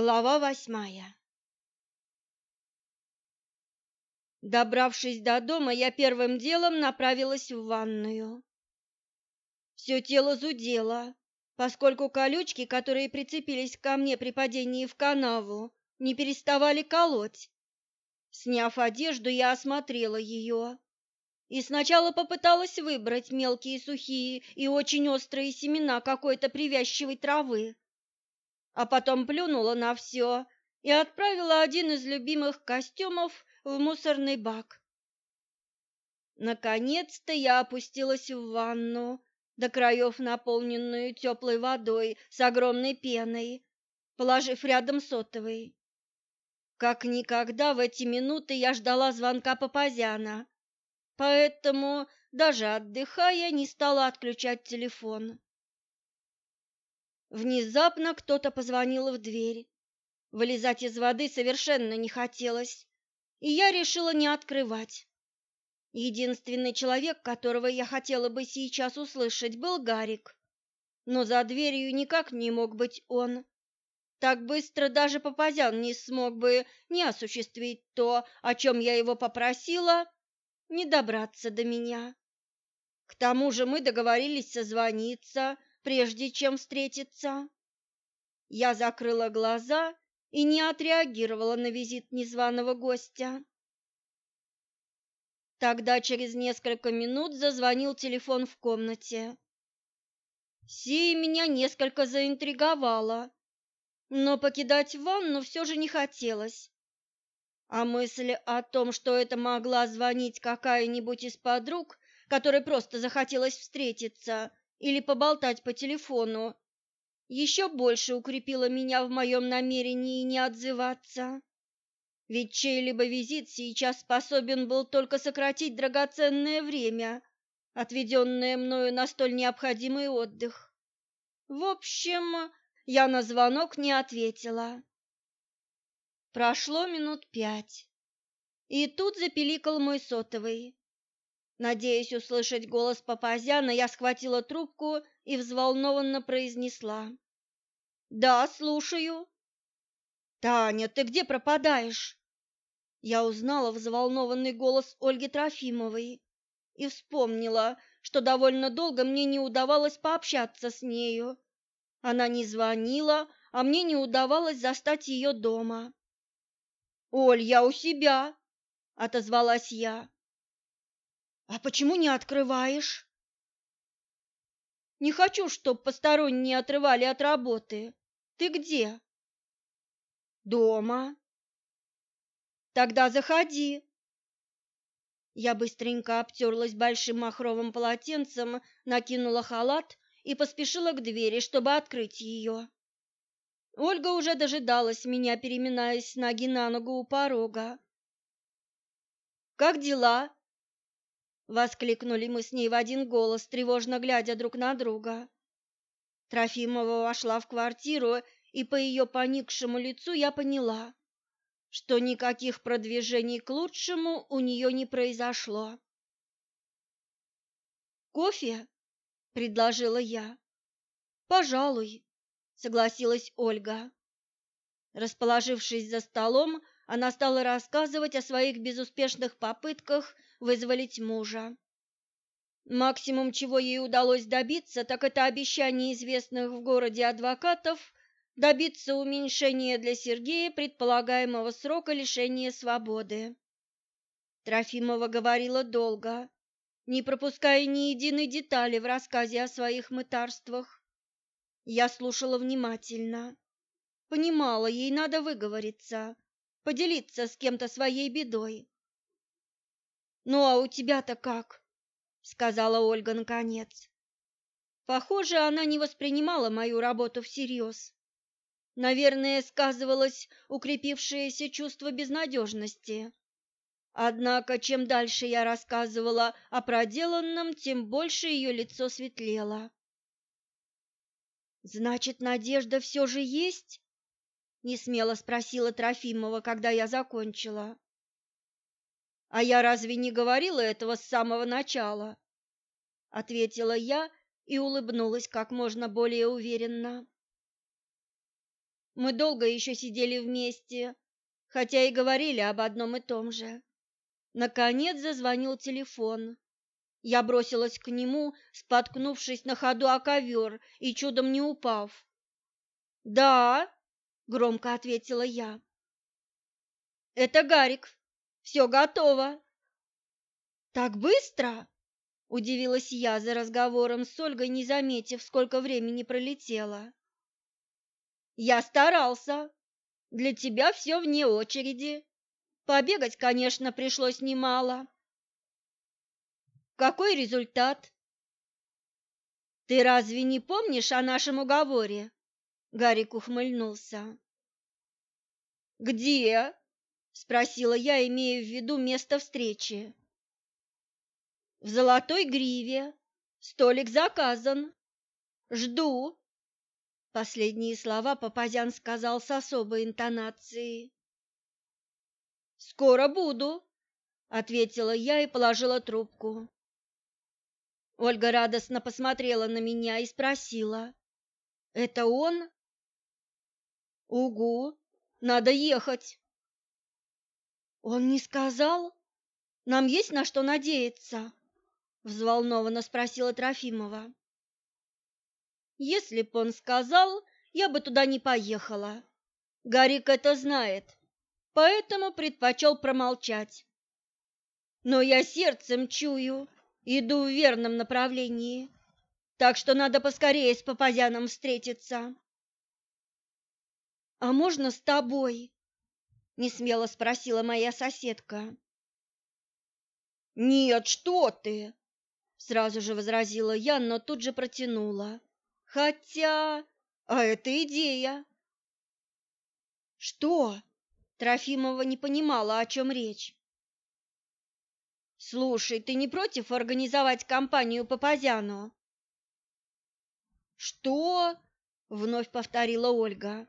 Глава восьмая Добравшись до дома, я первым делом направилась в ванную. Все тело зудело, поскольку колючки, которые прицепились ко мне при падении в канаву, не переставали колоть. Сняв одежду, я осмотрела ее и сначала попыталась выбрать мелкие сухие и очень острые семена какой-то привязчивой травы а потом плюнула на все и отправила один из любимых костюмов в мусорный бак. Наконец-то я опустилась в ванну, до краев наполненную теплой водой с огромной пеной, положив рядом сотовый. Как никогда в эти минуты я ждала звонка Папазяна, поэтому, даже отдыхая, не стала отключать телефон. Внезапно кто-то позвонил в дверь. Вылезать из воды совершенно не хотелось, и я решила не открывать. Единственный человек, которого я хотела бы сейчас услышать, был Гарик. Но за дверью никак не мог быть он. Так быстро даже Папазян не смог бы не осуществить то, о чем я его попросила, не добраться до меня. К тому же мы договорились созвониться, прежде чем встретиться. Я закрыла глаза и не отреагировала на визит незваного гостя. Тогда через несколько минут зазвонил телефон в комнате. Сие меня несколько заинтриговало, но покидать ванну все же не хотелось. А мысль о том, что это могла звонить какая-нибудь из подруг, которой просто захотелось встретиться, или поболтать по телефону, еще больше укрепило меня в моем намерении не отзываться. Ведь чей-либо визит сейчас способен был только сократить драгоценное время, отведенное мною на столь необходимый отдых. В общем, я на звонок не ответила. Прошло минут пять, и тут запеликал мой сотовый. Надеясь услышать голос Папазяна, я схватила трубку и взволнованно произнесла. «Да, слушаю». «Таня, ты где пропадаешь?» Я узнала взволнованный голос Ольги Трофимовой и вспомнила, что довольно долго мне не удавалось пообщаться с нею. Она не звонила, а мне не удавалось застать ее дома. «Оль, я у себя!» — отозвалась я. А почему не открываешь? Не хочу, чтоб посторонние отрывали от работы. Ты где? Дома. Тогда заходи. Я быстренько обтерлась большим махровым полотенцем, накинула халат и поспешила к двери, чтобы открыть ее. Ольга уже дожидалась меня, переминаясь с ноги на ногу у порога. «Как дела?» Воскликнули мы с ней в один голос, тревожно глядя друг на друга. Трофимова вошла в квартиру, и по ее поникшему лицу я поняла, что никаких продвижений к лучшему у нее не произошло. «Кофе?» — предложила я. «Пожалуй», — согласилась Ольга. Расположившись за столом, она стала рассказывать о своих безуспешных попытках вызволить мужа. Максимум, чего ей удалось добиться, так это обещание известных в городе адвокатов добиться уменьшения для Сергея предполагаемого срока лишения свободы. Трофимова говорила долго, не пропуская ни единой детали в рассказе о своих мытарствах. Я слушала внимательно. Понимала, ей надо выговориться, поделиться с кем-то своей бедой. «Ну а у тебя-то как?» — сказала Ольга наконец. Похоже, она не воспринимала мою работу всерьез. Наверное, сказывалось укрепившееся чувство безнадежности. Однако, чем дальше я рассказывала о проделанном, тем больше ее лицо светлело. «Значит, надежда все же есть?» — несмело спросила Трофимова, когда я закончила. А я разве не говорила этого с самого начала? Ответила я и улыбнулась как можно более уверенно. Мы долго еще сидели вместе, хотя и говорили об одном и том же. Наконец зазвонил телефон. Я бросилась к нему, споткнувшись на ходу о ковер и чудом не упав. «Да», — громко ответила я. «Это Гарик. Все готово». «Так быстро?» — удивилась я за разговором с Ольгой, не заметив, сколько времени пролетело. «Я старался. Для тебя все вне очереди. Побегать, конечно, пришлось немало». «Какой результат?» «Ты разве не помнишь о нашем уговоре?» Гарик ухмыльнулся. «Где?» спросила я, имея в виду место встречи. В Золотой Гриве. Столик заказан. Жду. Последние слова Папазян сказал с особой интонацией. Скоро буду, ответила я и положила трубку. Ольга радостно посмотрела на меня и спросила: "Это он?" "Угу, надо ехать". Он не сказал? Нам есть на что надеяться? взволнованно спросила Трофимова. Если б он сказал, я бы туда не поехала. Гарик это знает, поэтому предпочел промолчать. Но я сердцем чую, иду в верном направлении, так что надо поскорее с Папазяном встретиться. А можно с тобой? несмело спросила моя соседка. Нет, что ты? сразу же возразила я, но тут же протянула. Хотя, а это идея. Что? Трофимова не понимала, о чем речь. Слушай, ты не против организовать компанию по Пазяну? Что? вновь повторила Ольга.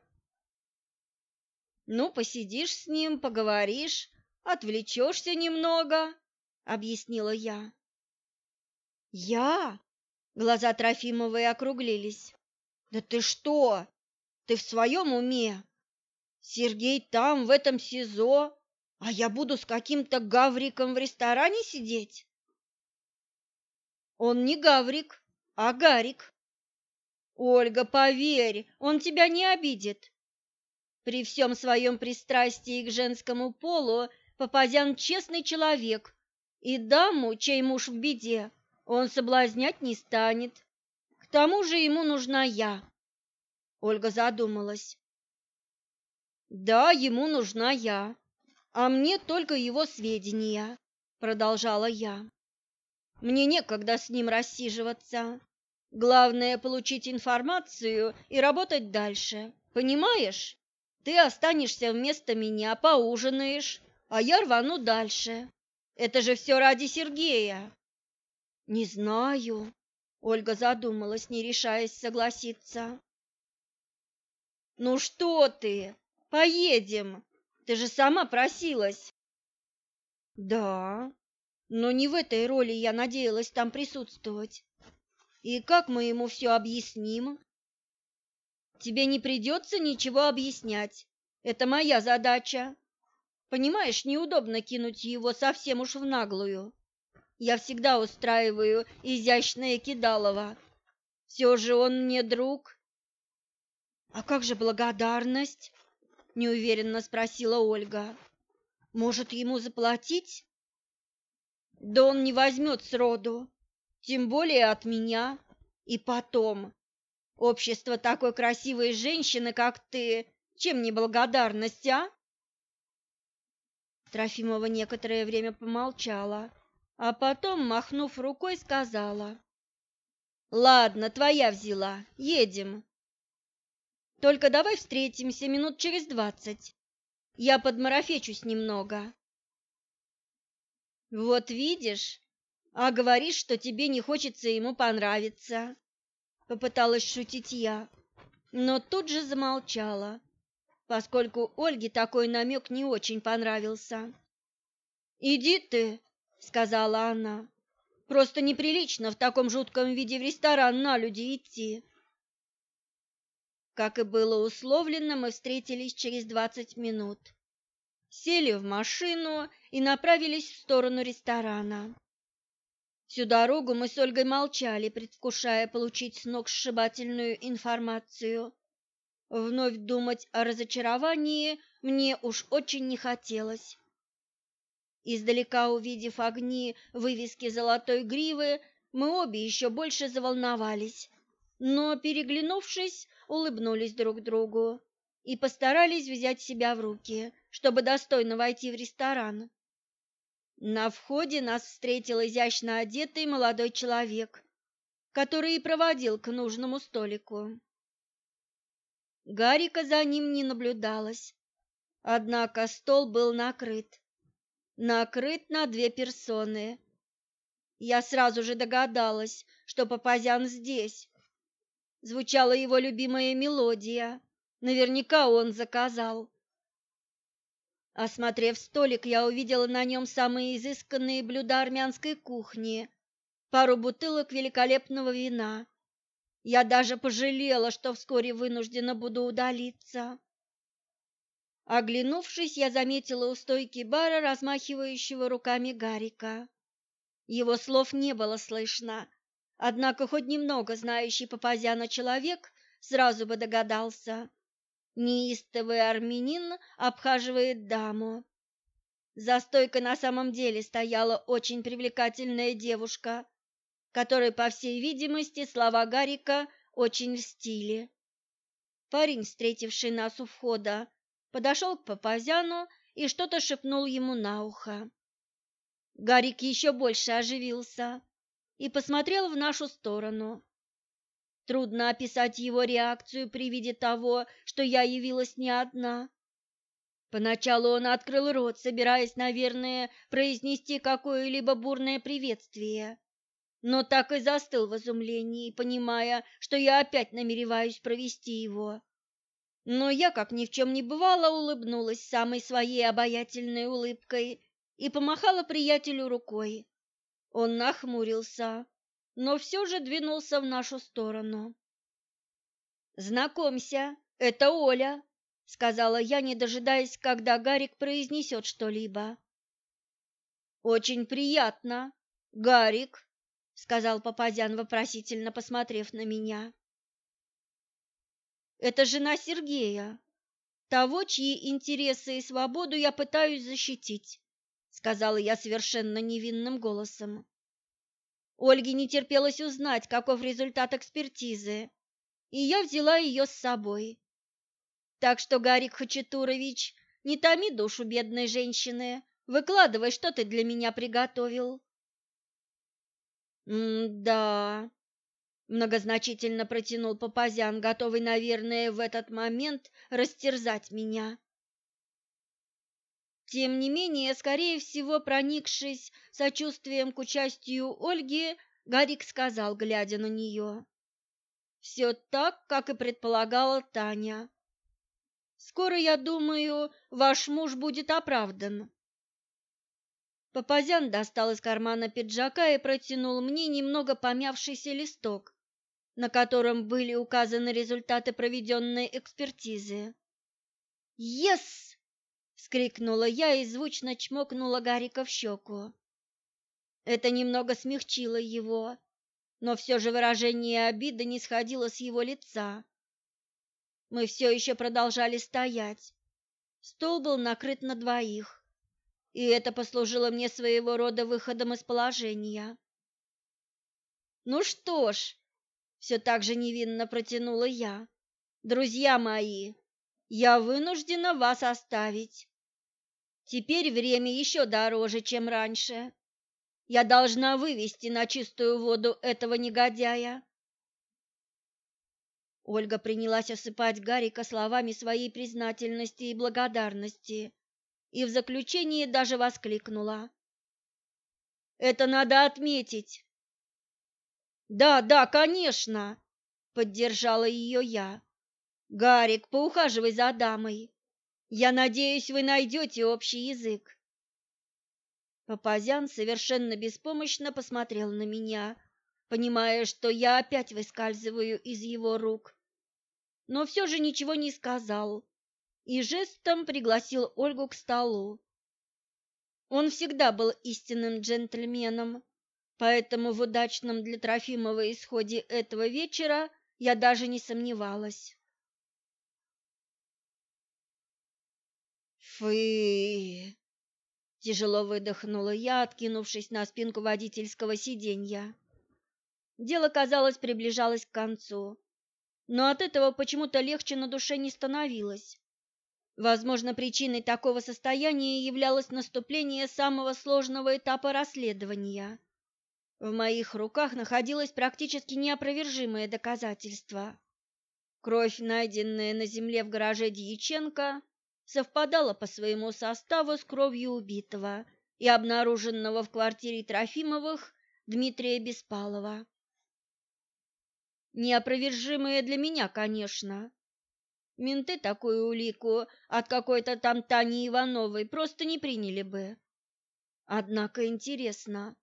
Ну, посидишь с ним, поговоришь, отвлечешься немного, объяснила я. Я? Глаза Трофимовой округлились. Да ты что? Ты в своем уме? Сергей там, в этом СИЗО, а я буду с каким-то гавриком в ресторане сидеть? Он не гаврик, а гарик. Ольга, поверь, он тебя не обидит. При всем своем пристрастии к женскому полу Папазян честный человек, и даму, чей муж в беде, он соблазнять не станет. К тому же ему нужна я. Ольга задумалась. Да, ему нужна я, а мне только его сведения, продолжала я. Мне некогда с ним рассиживаться. Главное получить информацию и работать дальше. Понимаешь? Ты останешься вместо меня, поужинаешь, а я рвану дальше. Это же все ради Сергея. Не знаю. Ольга задумалась, не решаясь согласиться. Ну что ты? Поедем. Ты же сама просилась. Да, но не в этой роли я надеялась там присутствовать. И как мы ему все объясним? Тебе не придется ничего объяснять. Это моя задача. Понимаешь, неудобно кинуть его совсем уж в наглую. Я всегда устраиваю изящное кидалово. Все же он мне друг. А как же благодарность? неуверенно спросила Ольга. Может, ему заплатить? Да он не возьмет сроду, тем более от меня. И потом, Общество такой красивой женщины, как ты, чем не благодарность, а? Трофимова некоторое время помолчала, а потом, махнув рукой, сказала: "Ладно, твоя взяла. Едем. Только давай встретимся минут через двадцать. Я подмарафечусь немного". Вот видишь, а говоришь, что тебе не хочется ему понравиться. Попыталась шутить я, но тут же замолчала, поскольку Ольге такой намек не очень понравился. «Иди ты», — сказала она. «Просто неприлично в таком жутком виде в ресторан на люди идти». Как и было условлено, мы встретились через двадцать минут. Сели в машину и направились в сторону ресторана. Всю дорогу мы с Ольгой молчали, предвкушая получить сногсшибательную информацию. Вновь думать о разочаровании мне уж очень не хотелось. Издалека увидев огни вывески золотой гривы, мы обе еще больше заволновались, но, переглянувшись, улыбнулись друг другу и постарались взять себя в руки, чтобы достойно войти в ресторан. На входе нас встретил изящно одетый молодой человек, который и проводил к нужному столику. Гарика за ним не наблюдалось, однако стол был накрыт накрыт на две персоны. Я сразу же догадалась, что Папазян здесь. Звучала его любимая мелодия. Наверняка он заказал. Осмотрев столик, я увидела на нем самые изысканные блюда армянской кухни, пару бутылок великолепного вина. Я даже пожалела, что вскоре вынуждена буду удалиться. Оглянувшись, я заметила у стойки бара размахивающего руками Гарика. Его слов не было слышно, однако хоть немного знающий Папазяна человек сразу бы догадался. Неистовый армянин обхаживает даму. За стойкой на самом деле стояла очень привлекательная девушка, которой, по всей видимости, слова Гарика очень льстили. Парень, встретивший нас у входа, подошел к Папазяну и что-то шепнул ему на ухо. Гарик еще больше оживился и посмотрел в нашу сторону. Трудно описать его реакцию при виде того, что я явилась не одна. Поначалу он открыл рот, собираясь, наверное, произнести какое-либо бурное приветствие, но так и застыл в изумлении, понимая, что я опять намереваюсь провести его. Но я, как ни в чем не бывало, улыбнулась самой своей обаятельной улыбкой и помахала приятелю рукой. Он нахмурился, но все же двинулся в нашу сторону. «Знакомься, это Оля», — сказала я, не дожидаясь, когда Гарик произнесет что-либо. «Очень приятно, Гарик», — сказал Папазян, вопросительно посмотрев на меня. Это жена Сергея, того, чьи интересы и свободу я пытаюсь защитить, сказала я совершенно невинным голосом. Ольге не терпелось узнать, каков результат экспертизы, и я взяла ее с собой. Так что, Гарик Хачатурович, не томи душу бедной женщины, выкладывай, что ты для меня приготовил. М-да, Многозначительно протянул Папазян, готовый, наверное, в этот момент растерзать меня. Тем не менее, скорее всего, проникшись сочувствием к участию Ольги, Гарик сказал, глядя на нее. «Все так, как и предполагала Таня. Скоро, я думаю, ваш муж будет оправдан». Папазян достал из кармана пиджака и протянул мне немного помявшийся листок, на котором были указаны результаты проведенной экспертизы. «Ес!» — вскрикнула я и звучно чмокнула Гарика в щеку. Это немного смягчило его, но все же выражение обиды не сходило с его лица. Мы все еще продолжали стоять. Стол был накрыт на двоих, и это послужило мне своего рода выходом из положения. «Ну что ж», все так же невинно протянула я. Друзья мои, я вынуждена вас оставить. Теперь время еще дороже, чем раньше. Я должна вывести на чистую воду этого негодяя. Ольга принялась осыпать Гарика словами своей признательности и благодарности, и в заключении даже воскликнула. «Это надо отметить. Да, да, конечно, поддержала ее я. Гарик, поухаживай за дамой. Я надеюсь, вы найдете общий язык. Папазян совершенно беспомощно посмотрел на меня, понимая, что я опять выскальзываю из его рук. но все же ничего не сказал и жестом пригласил Ольгу к столу. Он всегда был истинным джентльменом, поэтому в удачном для Трофимова исходе этого вечера я даже не сомневалась. «Фы!» – тяжело выдохнула я, откинувшись на спинку водительского сиденья. Дело, казалось, приближалось к концу, но от этого почему-то легче на душе не становилось. Возможно, причиной такого состояния являлось наступление самого сложного этапа расследования. В моих руках находилось практически неопровержимое доказательство. Кровь, найденная на земле в гараже Дьяченко, совпадала по своему составу с кровью убитого и обнаруженного в квартире Трофимовых Дмитрия Беспалова. Неопровержимое для меня, конечно, Менты такую улику от какой-то там Тани Ивановой просто не приняли бы. Однако интересно,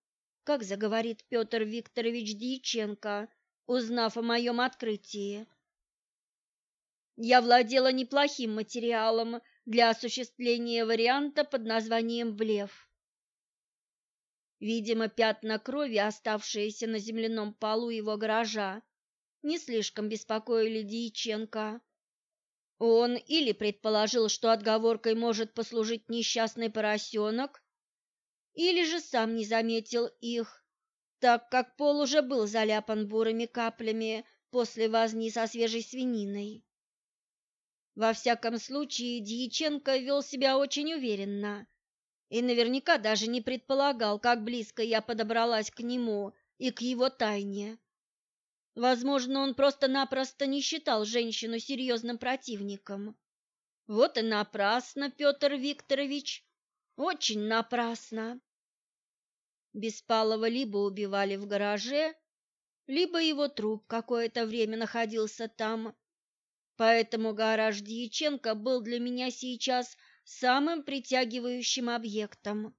как заговорит Петр Викторович Дьяченко, узнав о моем открытии. Я владела неплохим материалом для осуществления варианта под названием «Блеф». Видимо, пятна крови, оставшиеся на земляном полу его гаража, не слишком беспокоили Дьяченко. Он или предположил, что отговоркой может послужить несчастный поросенок, или же сам не заметил их, так как пол уже был заляпан бурыми каплями после возни со свежей свининой. Во всяком случае, Дьяченко вел себя очень уверенно и наверняка даже не предполагал, как близко я подобралась к нему и к его тайне. Возможно, он просто-напросто не считал женщину серьезным противником. Вот и напрасно, Петр Викторович, очень напрасно. Беспалова либо убивали в гараже, либо его труп какое-то время находился там. Поэтому гараж Дьяченко был для меня сейчас самым притягивающим объектом.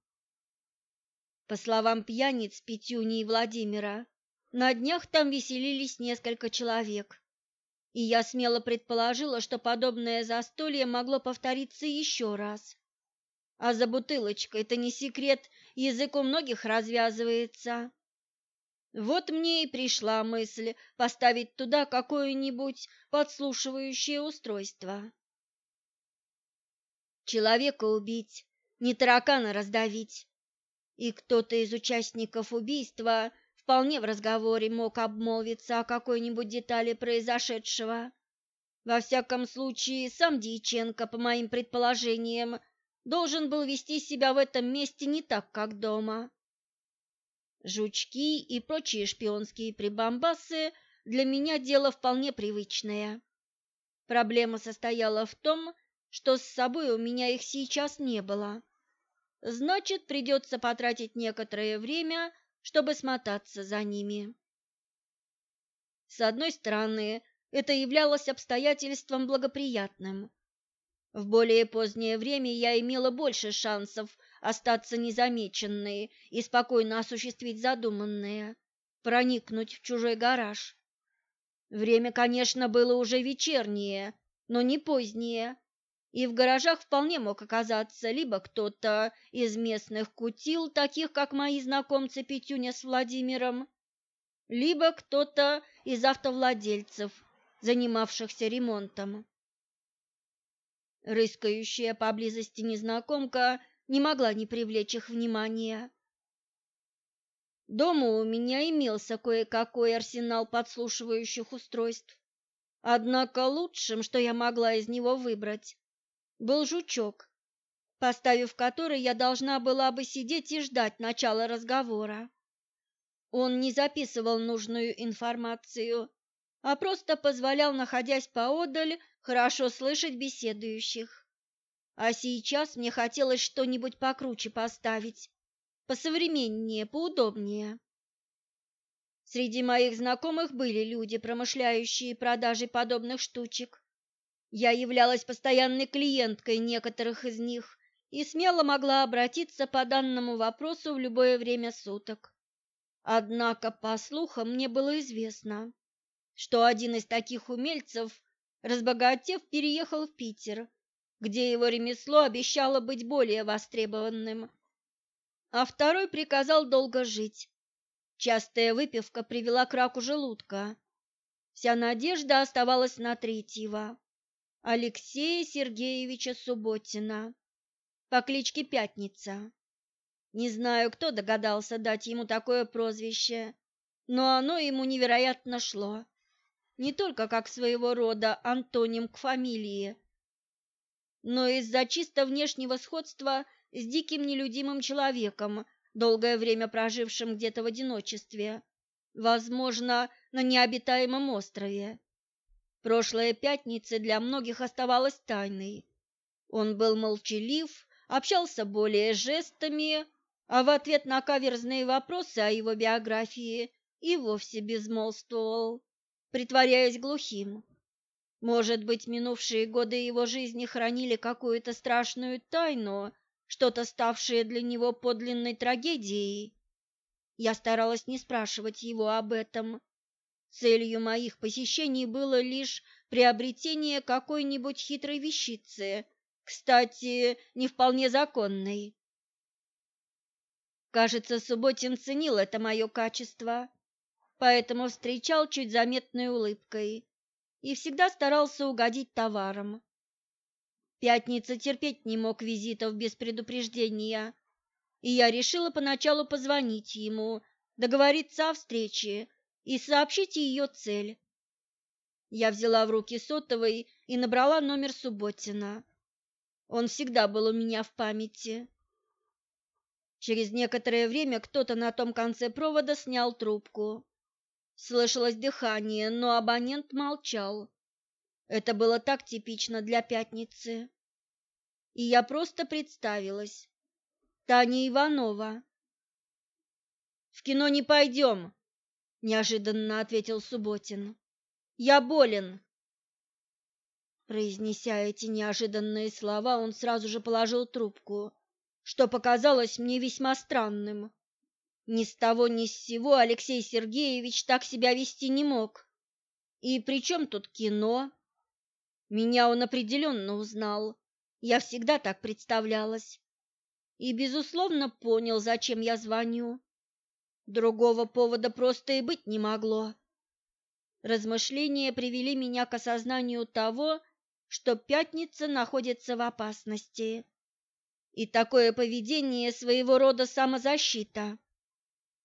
По словам пьяниц Петюни и Владимира, на днях там веселились несколько человек, и я смело предположила, что подобное застолье могло повториться еще раз. А за бутылочкой, это не секрет, язык многих развязывается. Вот мне и пришла мысль поставить туда какое-нибудь подслушивающее устройство. Человека убить, не таракана раздавить. И кто-то из участников убийства вполне в разговоре мог обмолвиться о какой-нибудь детали произошедшего. Во всяком случае, сам Дьяченко, по моим предположениям, должен был вести себя в этом месте не так, как дома. Жучки и прочие шпионские прибамбасы для меня дело вполне привычное. Проблема состояла в том, что с собой у меня их сейчас не было. Значит, придется потратить некоторое время чтобы смотаться за ними. С одной стороны, это являлось обстоятельством благоприятным. В более позднее время я имела больше шансов остаться незамеченной и спокойно осуществить задуманное – проникнуть в чужой гараж. Время, конечно, было уже вечернее, но не позднее, и в гаражах вполне мог оказаться либо кто-то из местных кутил, таких как мои знакомцы Петюня с Владимиром, либо кто-то из автовладельцев, занимавшихся ремонтом. Рыскающая поблизости незнакомка не могла не привлечь их внимания. Дома у меня имелся кое-какой арсенал подслушивающих устройств. Однако лучшим, что я могла из него выбрать, был жучок, поставив который я должна была бы сидеть и ждать начала разговора. Он не записывал нужную информацию, а просто позволял, находясь поодаль, хорошо слышать беседующих. А сейчас мне хотелось что-нибудь покруче поставить, посовременнее, поудобнее. Среди моих знакомых были люди, промышляющие продажей подобных штучек. Я являлась постоянной клиенткой некоторых из них и смело могла обратиться по данному вопросу в любое время суток. Однако, по слухам, мне было известно, что один из таких умельцев разбогатев, переехал в Питер, где его ремесло обещало быть более востребованным. А второй приказал долго жить. Частая выпивка привела к раку желудка. Вся надежда оставалась на третьего, Алексея Сергеевича Субботина, по кличке Пятница. Не знаю, кто догадался дать ему такое прозвище, но оно ему невероятно шло. Не только как своего рода антоним к фамилии, но из-за чисто внешнего сходства с диким нелюдимым человеком, долгое время прожившим где-то в одиночестве, возможно, на необитаемом острове. Прошлая пятница для многих оставалась тайной. Он был молчалив, общался более жестами, а в ответ на каверзные вопросы о его биографии и вовсе безмолвствовал, притворяясь глухим. Может быть, минувшие годы его жизни хранили какую-то страшную тайну, что-то ставшее для него подлинной трагедией. Я старалась не спрашивать его об этом. Целью моих посещений было лишь приобретение какой-нибудь хитрой вещицы, кстати, не вполне законной. Кажется, Субботин ценил это мое качество, поэтому встречал чуть заметной улыбкой и всегда старался угодить товаром. Пятница терпеть не мог визитов без предупреждения, и я решила поначалу позвонить ему, договориться о встрече и сообщить ее цель. Я взяла в руки сотовый и набрала номер Субботина. Он всегда был у меня в памяти. Через некоторое время кто-то на том конце провода снял трубку. Слышалось дыхание, но абонент молчал. Это было так типично для пятницы. И я просто представилась. Таня Иванова. «В кино не пойдем», — неожиданно ответил Субботин. «Я болен». Произнеся эти неожиданные слова, он сразу же положил трубку что показалось мне весьма странным. Ни с того ни с сего Алексей Сергеевич так себя вести не мог. И при чем тут кино? Меня он определенно узнал. Я всегда так представлялась. И, безусловно, понял, зачем я звоню. Другого повода просто и быть не могло. Размышления привели меня к осознанию того, что пятница находится в опасности. И такое поведение своего рода самозащита.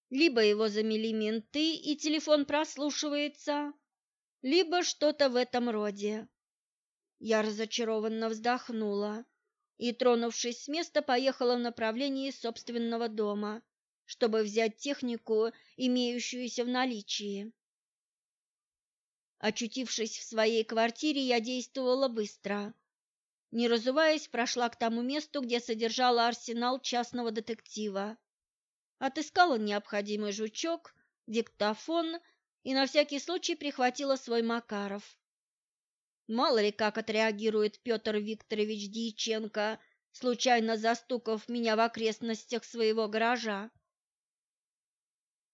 Либо его замели менты, и телефон прослушивается, либо что-то в этом роде. Я разочарованно вздохнула и, тронувшись с места, поехала в направлении собственного дома, чтобы взять технику, имеющуюся в наличии. Очутившись в своей квартире, я действовала быстро не разуваясь, прошла к тому месту, где содержала арсенал частного детектива. Отыскала необходимый жучок, диктофон и на всякий случай прихватила свой Макаров. Мало ли как отреагирует Петр Викторович Дьяченко, случайно застукав меня в окрестностях своего гаража.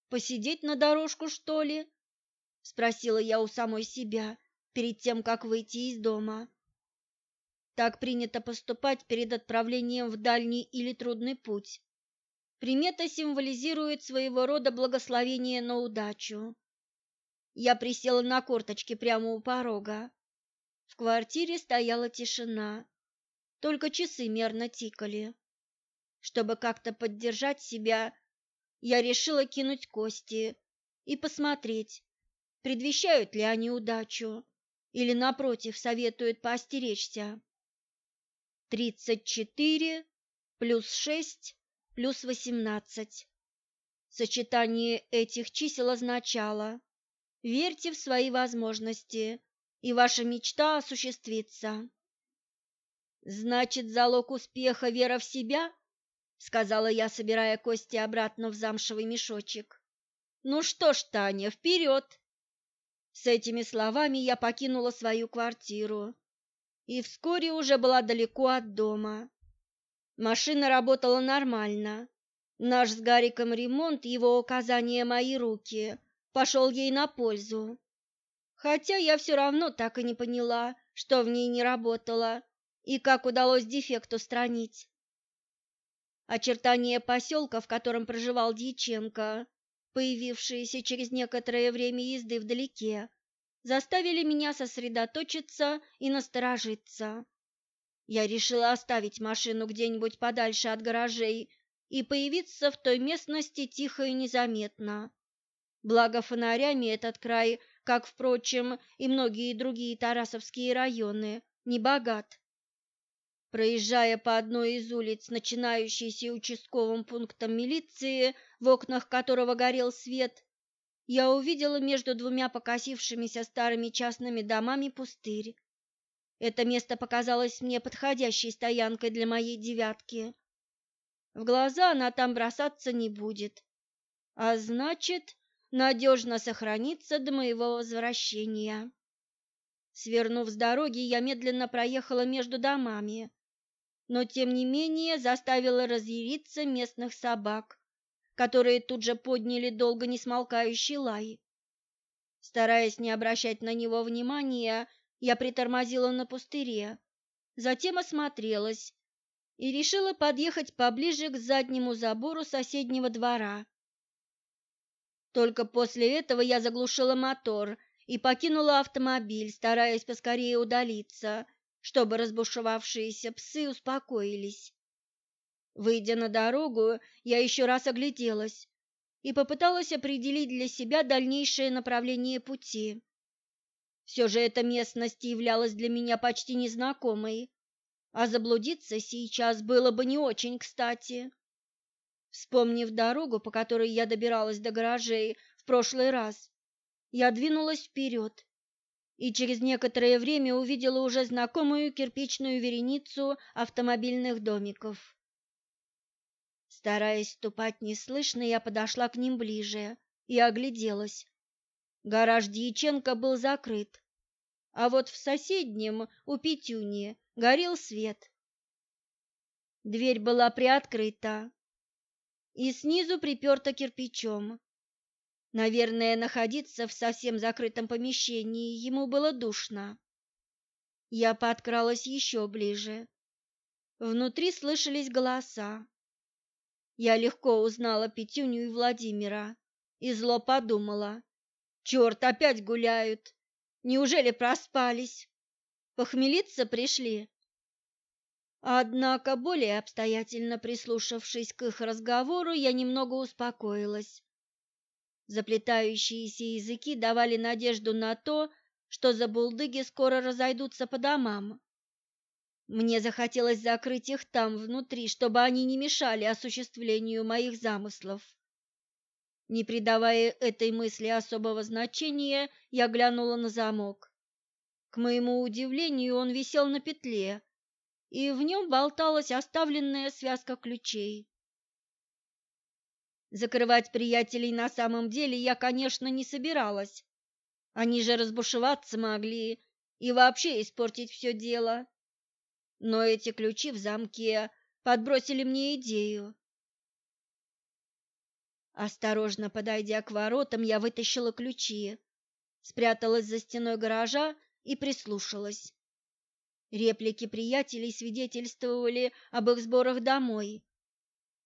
«Посидеть на дорожку, что ли?» — спросила я у самой себя перед тем, как выйти из дома. Так принято поступать перед отправлением в дальний или трудный путь. Примета символизирует своего рода благословение на удачу. Я присела на корточки прямо у порога. В квартире стояла тишина, только часы мерно тикали. Чтобы как-то поддержать себя, я решила кинуть кости и посмотреть, предвещают ли они удачу или, напротив, советуют поостеречься. Тридцать четыре плюс шесть плюс восемнадцать. Сочетание этих чисел означало «Верьте в свои возможности, и ваша мечта осуществится». «Значит, залог успеха – вера в себя?» – сказала я, собирая кости обратно в замшевый мешочек. «Ну что ж, Таня, вперед!» С этими словами я покинула свою квартиру и вскоре уже была далеко от дома. Машина работала нормально. Наш с Гариком ремонт, его указания мои руки, пошел ей на пользу. хотя я все равно так и не поняла, что в ней не работало и как удалось дефект устранить. Очертания поселка, в котором проживал Дьяченко, появившиеся через некоторое время езды вдалеке, заставили меня сосредоточиться и насторожиться. Я решила оставить машину где-нибудь подальше от гаражей и появиться в той местности тихо и незаметно. Благо фонарями этот край, как, впрочем, и многие другие тарасовские районы, не богат. Проезжая по одной из улиц, начинающейся участковым пунктом милиции, в окнах которого горел свет, я увидела между двумя покосившимися старыми частными домами пустырь. Это место показалось мне подходящей стоянкой для моей девятки. В глаза она там бросаться не будет, а значит, надежно сохранится до моего возвращения. Свернув с дороги, я медленно проехала между домами, но тем не менее заставила разъяриться местных собак, которые тут же подняли долго не смолкающий лай. Стараясь не обращать на него внимания, я притормозила на пустыре, затем осмотрелась и решила подъехать поближе к заднему забору соседнего двора. Только после этого я заглушила мотор и покинула автомобиль, стараясь поскорее удалиться, чтобы разбушевавшиеся псы успокоились. Выйдя на дорогу, я еще раз огляделась и попыталась определить для себя дальнейшее направление пути. Все же эта местность являлась для меня почти незнакомой, а заблудиться сейчас было бы не очень кстати. Вспомнив дорогу, по которой я добиралась до гаражей в прошлый раз, я двинулась вперед и через некоторое время увидела уже знакомую кирпичную вереницу автомобильных домиков. Стараясь ступать неслышно, я подошла к ним ближе и огляделась. Гараж Дьяченко был закрыт, а вот в соседнем, у Петюни, горел свет. Дверь была приоткрыта и снизу приперта кирпичом. Наверное, находиться в совсем закрытом помещении ему было душно. Я подкралась еще ближе. Внутри слышались голоса. Я легко узнала Петюню и Владимира и зло подумала. Черт, опять гуляют. Неужели проспались? Похмелиться пришли? Однако, более обстоятельно прислушавшись к их разговору, я немного успокоилась. Заплетающиеся языки давали надежду на то, что забулдыги скоро разойдутся по домам. Мне захотелось закрыть их там, внутри, чтобы они не мешали осуществлению моих замыслов. Не придавая этой мысли особого значения, я глянула на замок. К моему удивлению, он висел на петле, и в нем болталась оставленная связка ключей. Закрывать приятелей на самом деле я, конечно, не собиралась. Они же разбушеваться могли и вообще испортить все дело. Но эти ключи в замке подбросили мне идею. Осторожно подойдя к воротам, я вытащила ключи, спряталась за стеной гаража и прислушалась. Реплики приятелей свидетельствовали об их сборах домой.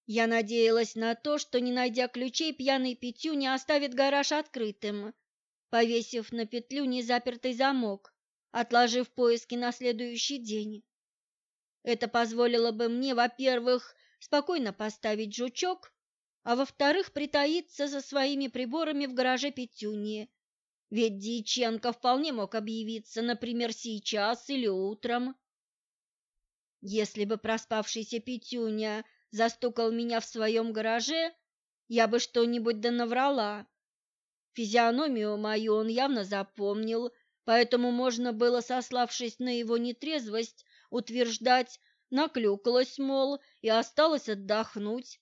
Я надеялась на то, что, не найдя ключей, пьяный Петю не оставит гараж открытым, повесив на петлю незапертый замок, отложив поиски на следующий день. Это позволило бы мне, во-первых, спокойно поставить жучок, а во-вторых, притаиться со своими приборами в гараже Петюни. Ведь Дьяченко вполне мог объявиться, например, сейчас или утром. Если бы проспавшийся Петюня застукал меня в своем гараже, я бы что-нибудь да наврала. Физиономию мою он явно запомнил, поэтому можно было, сославшись на его нетрезвость, утверждать, наклюкалась, мол, и осталось отдохнуть.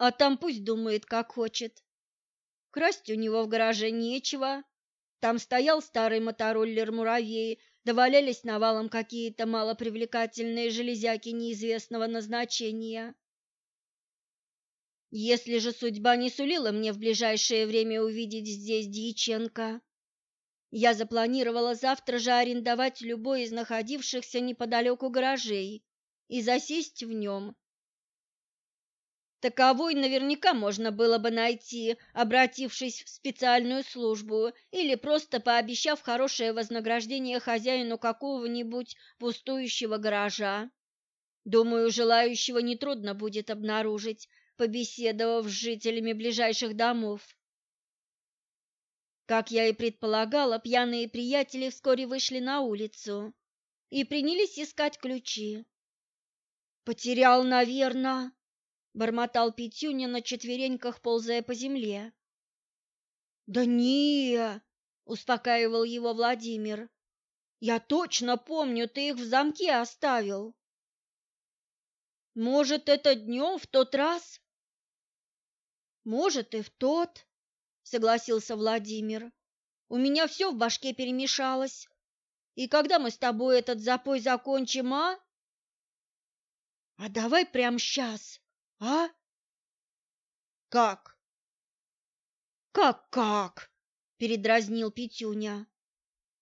А там пусть думает, как хочет. Красть у него в гараже нечего. Там стоял старый мотороллер «Муравей», да валялись навалом какие-то малопривлекательные железяки неизвестного назначения. Если же судьба не сулила мне в ближайшее время увидеть здесь Дьяченко, Я запланировала завтра же арендовать любой из находившихся неподалеку гаражей и засесть в нем. Таковой наверняка можно было бы найти, обратившись в специальную службу или просто пообещав хорошее вознаграждение хозяину какого-нибудь пустующего гаража. Думаю, желающего нетрудно будет обнаружить, побеседовав с жителями ближайших домов. Как я и предполагала, пьяные приятели вскоре вышли на улицу и принялись искать ключи. «Потерял, наверное», — бормотал Петюня на четвереньках, ползая по земле. «Да не!» — успокаивал его Владимир. «Я точно помню, ты их в замке оставил». «Может, это днем в тот раз?» «Может, и в тот», — согласился Владимир. «У меня все в башке перемешалось. И когда мы с тобой этот запой закончим, а?» «А давай прямо сейчас», а? Как? Как как? передразнил Петюня.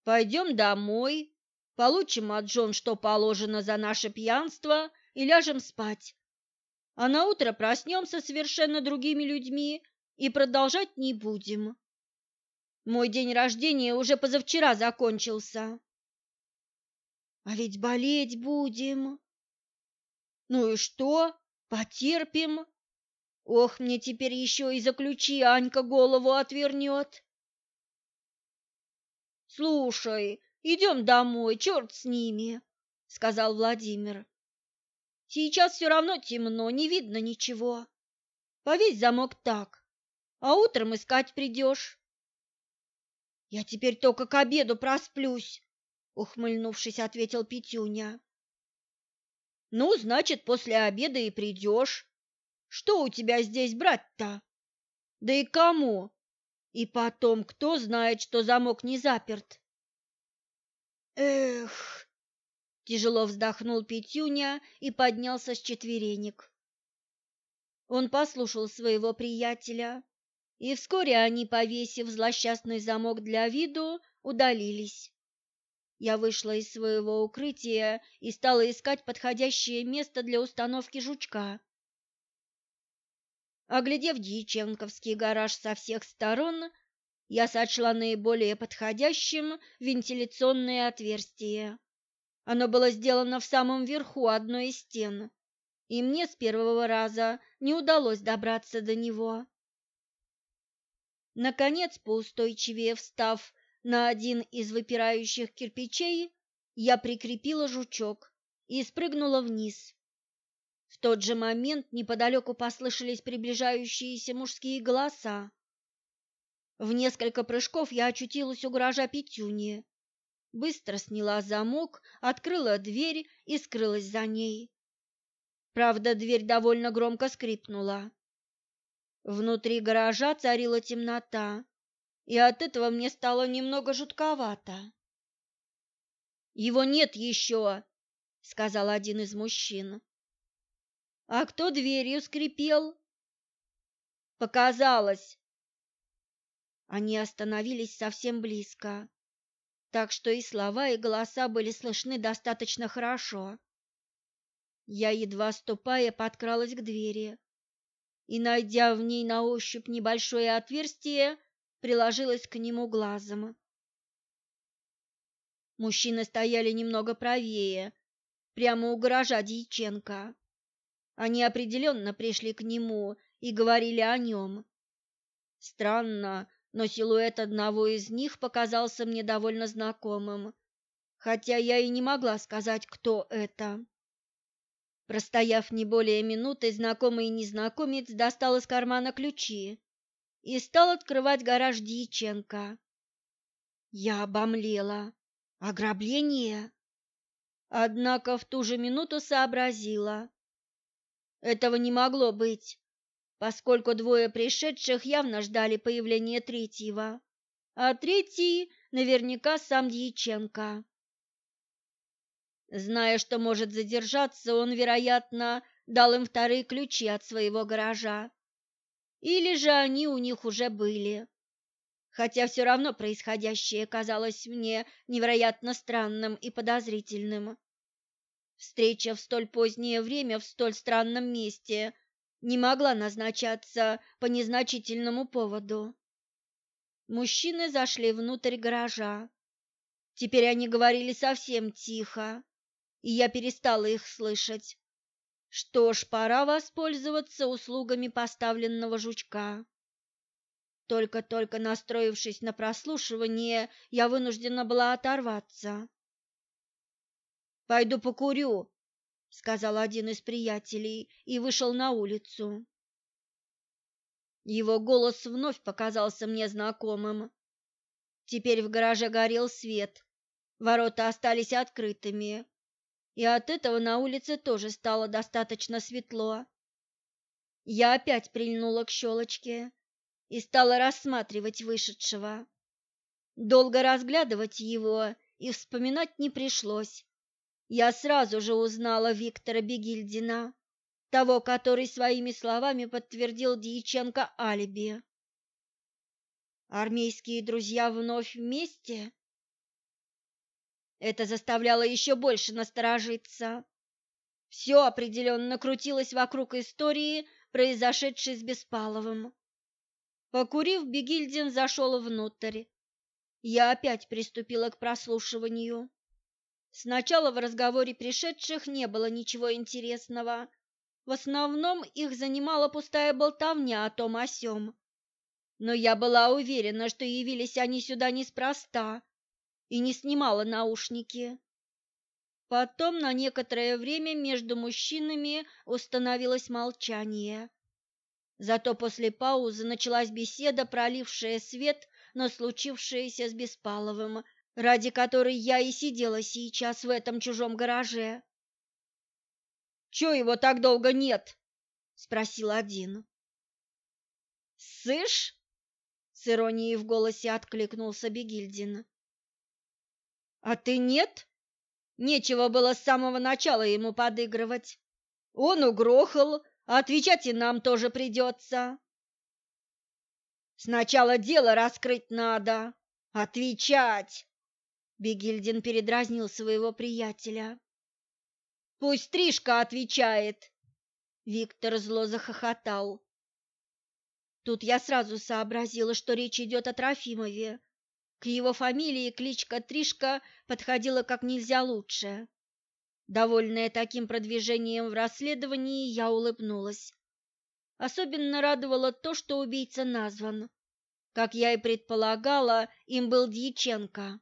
Пойдем домой, получим от Джон, что положено за наше пьянство, и ляжем спать. А на утро проснемся совершенно другими людьми и продолжать не будем. Мой день рождения уже позавчера закончился. А ведь болеть будем. Ну и что? Потерпим. Ох, мне теперь еще и за ключи Анька голову отвернет. Слушай, идем домой, черт с ними, сказал Владимир. Сейчас все равно темно, не видно ничего. Повесь замок так, а утром искать придешь. Я теперь только к обеду просплюсь, ухмыльнувшись, ответил Петюня. Ну, значит, после обеда и придешь. Что у тебя здесь брать-то? Да и кому? И потом, кто знает, что замок не заперт? Эх, тяжело вздохнул Петюня и поднялся с четверенек. Он послушал своего приятеля, и вскоре они, повесив злосчастный замок для виду, удалились. Я вышла из своего укрытия и стала искать подходящее место для установки жучка. Оглядев Дьяченковский гараж со всех сторон, я сочла наиболее подходящим вентиляционное отверстие. Оно было сделано в самом верху одной из стен, и мне с первого раза не удалось добраться до него. Наконец, поустойчивее встав на один из выпирающих кирпичей я прикрепила жучок и спрыгнула вниз. В тот же момент неподалеку послышались приближающиеся мужские голоса. В несколько прыжков я очутилась у гаража Петюни. Быстро сняла замок, открыла дверь и скрылась за ней. Правда, дверь довольно громко скрипнула. Внутри гаража царила темнота, и от этого мне стало немного жутковато. «Его нет еще», — сказал один из мужчин. «А кто дверью скрипел?» «Показалось». Они остановились совсем близко, так что и слова, и голоса были слышны достаточно хорошо. Я, едва ступая, подкралась к двери и, найдя в ней на ощупь небольшое отверстие, приложилась к нему глазом. Мужчины стояли немного правее, прямо у гаража Дьяченко. Они определенно пришли к нему и говорили о нем. Странно, но силуэт одного из них показался мне довольно знакомым, хотя я и не могла сказать, кто это. Простояв не более минуты, знакомый незнакомец достал из кармана ключи и стал открывать гараж Дьяченко. Я обомлела. Ограбление? Однако в ту же минуту сообразила. Этого не могло быть, поскольку двое пришедших явно ждали появления третьего, а третий наверняка сам Дьяченко. Зная, что может задержаться, он, вероятно, дал им вторые ключи от своего гаража или же они у них уже были. хотя все равно происходящее казалось мне невероятно странным и подозрительным. Встреча в столь позднее время в столь странном месте не могла назначаться по незначительному поводу. Мужчины зашли внутрь гаража. Теперь они говорили совсем тихо, и я перестала их слышать. Что ж, пора воспользоваться услугами поставленного жучка. Только-только настроившись на прослушивание, я вынуждена была оторваться. «Пойду покурю», — сказал один из приятелей и вышел на улицу. Его голос вновь показался мне знакомым. Теперь в гараже горел свет, ворота остались открытыми, и от этого на улице тоже стало достаточно светло. Я опять прильнула к щелочке и стала рассматривать вышедшего. Долго разглядывать его и вспоминать не пришлось. Я сразу же узнала Виктора Бегильдина того, который своими словами подтвердил Дьяченко алиби. Армейские друзья вновь вместе? Это заставляло еще больше насторожиться. Все определенно крутилось вокруг истории, произошедшей с Беспаловым. Покурив, Бегильдин зашел внутрь. Я опять приступила к прослушиванию. Сначала в разговоре пришедших не было ничего интересного, в основном их занимала пустая болтовня о том о сём. Но я была уверена, что явились они сюда неспроста, и не снимала наушники. Потом на некоторое время между мужчинами установилось молчание. Зато после паузы началась беседа, пролившая свет на случившееся с Беспаловым, ради которой я и сидела сейчас в этом чужом гараже. Чего его так долго нет? спросил один. Сышь? С иронией в голосе откликнулся Бегильдин. А ты нет? Нечего было с самого начала ему подыгрывать. Он угрохал, а отвечать и нам тоже придется. Сначала дело раскрыть надо, отвечать. Бегильдин передразнил своего приятеля. Пусть стрижка отвечает. Виктор зло захохотал. Тут я сразу сообразила, что речь идет о Трофимове. К его фамилии кличка Тришка подходила как нельзя лучше. Довольная таким продвижением в расследовании, я улыбнулась. Особенно радовало то, что убийца назван. Как я и предполагала, им был Дьяченко.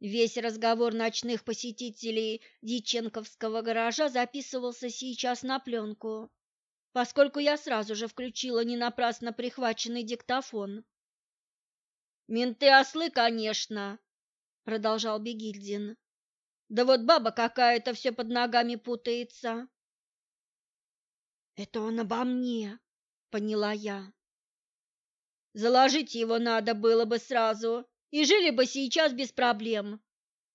Весь разговор ночных посетителей Диченковского гаража записывался сейчас на пленку, поскольку я сразу же включила не напрасно прихваченный диктофон. «Менты ослы, конечно», — продолжал Бегильдин. «Да вот баба какая-то все под ногами путается». «Это он обо мне», — поняла я. «Заложить его надо было бы сразу», и жили бы сейчас без проблем,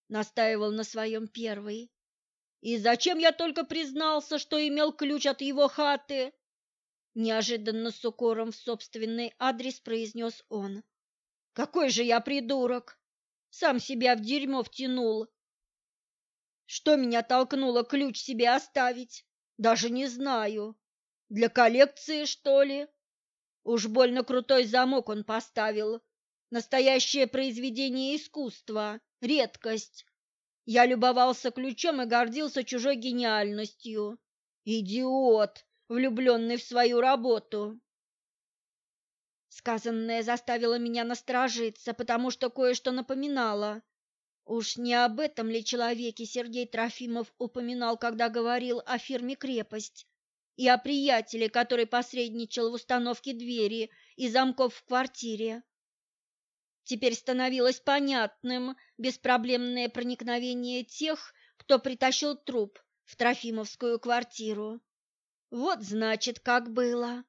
настаивал на своем первый. И зачем я только признался, что имел ключ от его хаты? Неожиданно с укором в собственный адрес произнес он. Какой же я придурок! Сам себя в дерьмо втянул. Что меня толкнуло ключ себе оставить? Даже не знаю. Для коллекции, что ли? Уж больно крутой замок он поставил, Настоящее произведение искусства, редкость. Я любовался ключом и гордился чужой гениальностью. Идиот, влюбленный в свою работу. Сказанное заставило меня насторожиться, потому что кое-что напоминало. Уж не об этом ли человеке Сергей Трофимов упоминал, когда говорил о фирме «Крепость» и о приятеле, который посредничал в установке двери и замков в квартире? Теперь становилось понятным беспроблемное проникновение тех, кто притащил труп в Трофимовскую квартиру. Вот значит, как было.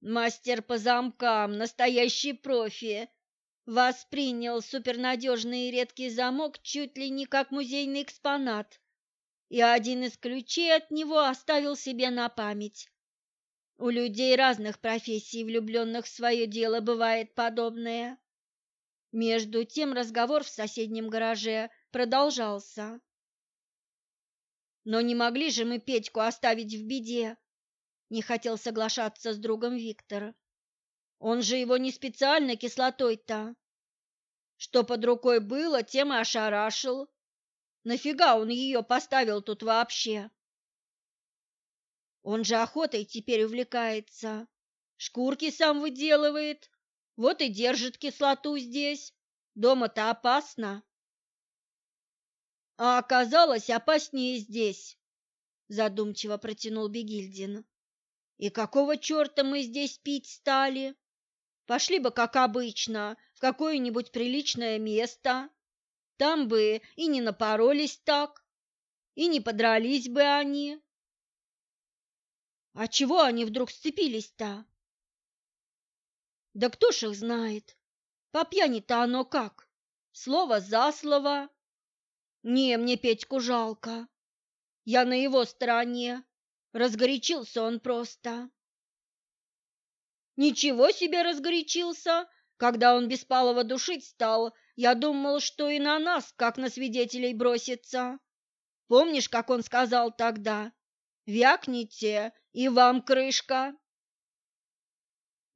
Мастер по замкам, настоящий профи, воспринял супернадежный и редкий замок чуть ли не как музейный экспонат, и один из ключей от него оставил себе на память. У людей разных профессий, влюбленных в свое дело, бывает подобное. Между тем разговор в соседнем гараже продолжался. Но не могли же мы Петьку оставить в беде, не хотел соглашаться с другом Виктор. Он же его не специально кислотой-то. Что под рукой было, тем и ошарашил. Нафига он ее поставил тут вообще? Он же охотой теперь увлекается. Шкурки сам выделывает. Вот и держит кислоту здесь. Дома-то опасно. А оказалось опаснее здесь, задумчиво протянул Бегильдин. И какого черта мы здесь пить стали? Пошли бы, как обычно, в какое-нибудь приличное место. Там бы и не напоролись так, и не подрались бы они. А чего они вдруг сцепились-то? Да кто ж их знает? По пьяни-то оно как? Слово за слово. Не, мне Петьку жалко. Я на его стороне. Разгорячился он просто. Ничего себе разгорячился! Когда он Беспалова душить стал, я думал, что и на нас, как на свидетелей, бросится. Помнишь, как он сказал тогда? Вякните, и вам крышка.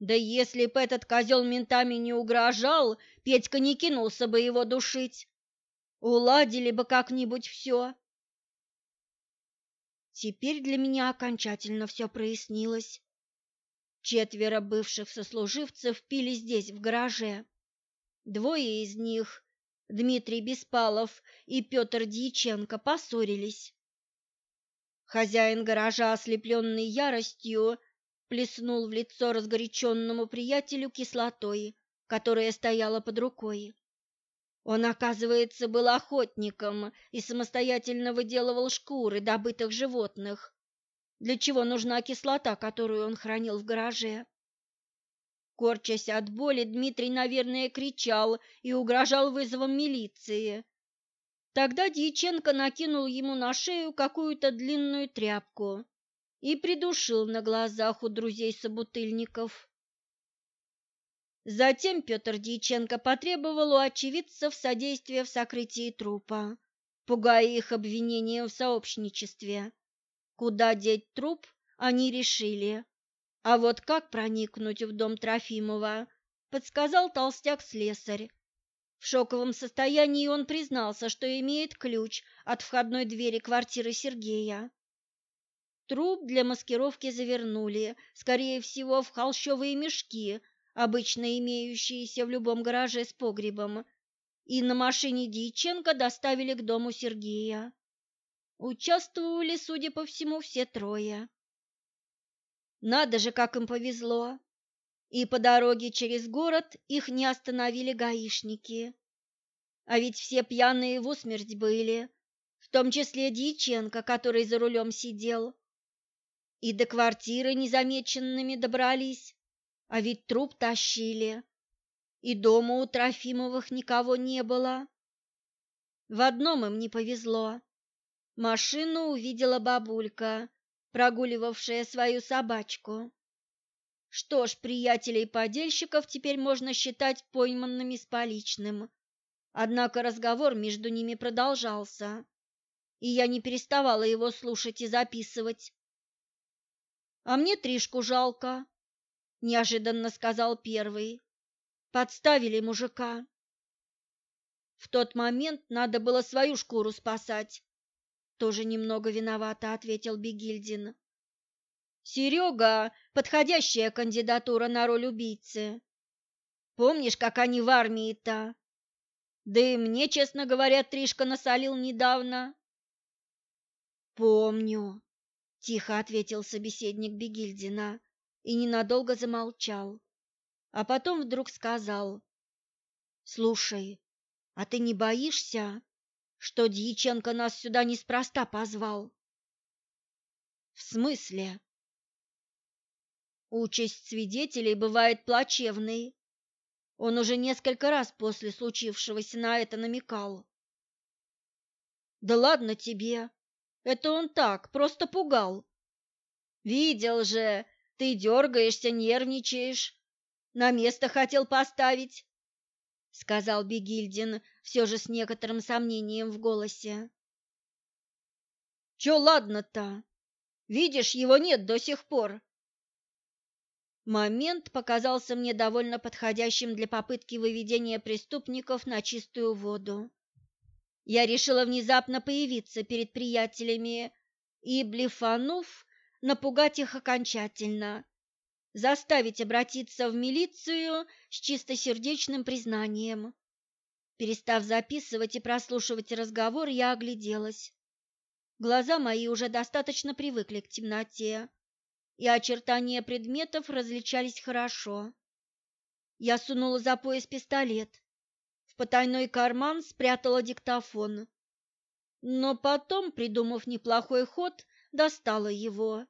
Да если б этот козел ментами не угрожал, Петька не кинулся бы его душить. Уладили бы как-нибудь все. Теперь для меня окончательно все прояснилось. Четверо бывших сослуживцев пили здесь, в гараже. Двое из них, Дмитрий Беспалов и Петр Дьяченко, поссорились. Хозяин гаража, ослепленный яростью, плеснул в лицо разгоряченному приятелю кислотой, которая стояла под рукой. Он, оказывается, был охотником и самостоятельно выделывал шкуры добытых животных, для чего нужна кислота, которую он хранил в гараже. Корчась от боли, Дмитрий, наверное, кричал и угрожал вызовом милиции. Тогда Дьяченко накинул ему на шею какую-то длинную тряпку и придушил на глазах у друзей-собутыльников. Затем Петр Дьяченко потребовал у очевидцев содействия в сокрытии трупа, пугая их обвинением в сообщничестве. Куда деть труп, они решили. А вот как проникнуть в дом Трофимова, подсказал толстяк-слесарь. В шоковом состоянии он признался, что имеет ключ от входной двери квартиры Сергея. Труп для маскировки завернули, скорее всего, в холщовые мешки, обычно имеющиеся в любом гараже с погребом, и на машине Дьяченко доставили к дому Сергея. Участвовали, судя по всему, все трое. Надо же, как им повезло. И по дороге через город их не остановили гаишники. А ведь все пьяные в усмерть были, в том числе Дьяченко, который за рулем сидел. И до квартиры незамеченными добрались, а ведь труп тащили. И дома у Трофимовых никого не было. В одном им не повезло. Машину увидела бабулька, прогуливавшая свою собачку. Что ж, приятелей-подельщиков теперь можно считать пойманными с поличным. Однако разговор между ними продолжался, и я не переставала его слушать и записывать. «А мне Тришку жалко», — неожиданно сказал первый. «Подставили мужика». В тот момент надо было свою шкуру спасать, тоже немного виновато ответил Бегильдин. Серега – подходящая кандидатура на роль убийцы. Помнишь, как они в армии-то? Да и мне, честно говоря, Тришка насолил недавно. Помню, тихо ответил собеседник Бегильдина и ненадолго замолчал, а потом вдруг сказал: "Слушай, а ты не боишься, что Дьяченко нас сюда неспроста позвал. В смысле? Участь свидетелей бывает плачевной. Он уже несколько раз после случившегося на это намекал. Да ладно тебе. Это он так, просто пугал. Видел же, Ты дергаешься, нервничаешь. На место хотел поставить, — сказал Бегильдин все же с некоторым сомнением в голосе. Че ладно-то? Видишь, его нет до сих пор. Момент показался мне довольно подходящим для попытки выведения преступников на чистую воду. Я решила внезапно появиться перед приятелями и, блефанув, напугать их окончательно, заставить обратиться в милицию с чистосердечным признанием. Перестав записывать и прослушивать разговор, я огляделась. Глаза мои уже достаточно привыкли к темноте, и очертания предметов различались хорошо. Я сунула за пояс пистолет, в потайной карман спрятала диктофон, но потом, придумав неплохой ход, достала его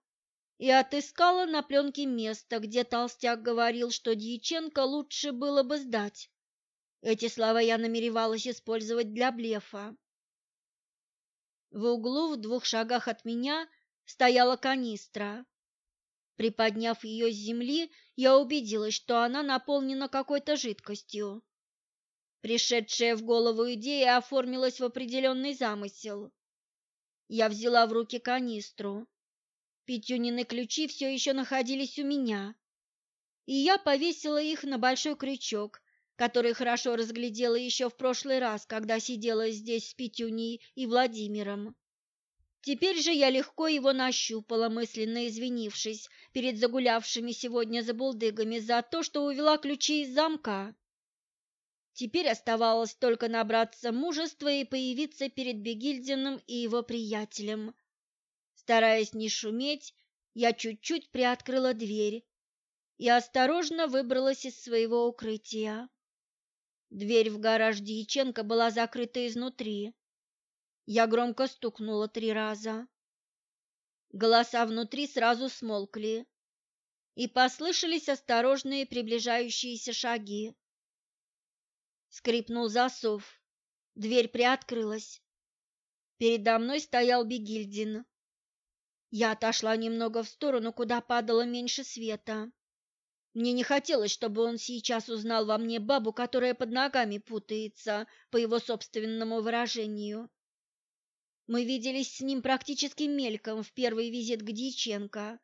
и отыскала на пленке место, где толстяк говорил, что Дьяченко лучше было бы сдать. Эти слова я намеревалась использовать для блефа. В углу в двух шагах от меня стояла канистра. Приподняв ее с земли, я убедилась, что она наполнена какой-то жидкостью. Пришедшая в голову идея оформилась в определенный замысел. Я взяла в руки канистру. Петюнины ключи все еще находились у меня, и я повесила их на большой крючок, который хорошо разглядела еще в прошлый раз, когда сидела здесь с Петюней и Владимиром. Теперь же я легко его нащупала, мысленно извинившись перед загулявшими сегодня за булдыгами за то, что увела ключи из замка. Теперь оставалось только набраться мужества и появиться перед Бегильдиным и его приятелем. Стараясь не шуметь, я чуть-чуть приоткрыла дверь и осторожно выбралась из своего укрытия. Дверь в гараж Дьяченко была закрыта изнутри. Я громко стукнула три раза. Голоса внутри сразу смолкли, и послышались осторожные приближающиеся шаги. Скрипнул засов, дверь приоткрылась. Передо мной стоял Бегильдин. Я отошла немного в сторону, куда падало меньше света. Мне не хотелось, чтобы он сейчас узнал во мне бабу, которая под ногами путается, по его собственному выражению. Мы виделись с ним практически мельком в первый визит к Дьяченко,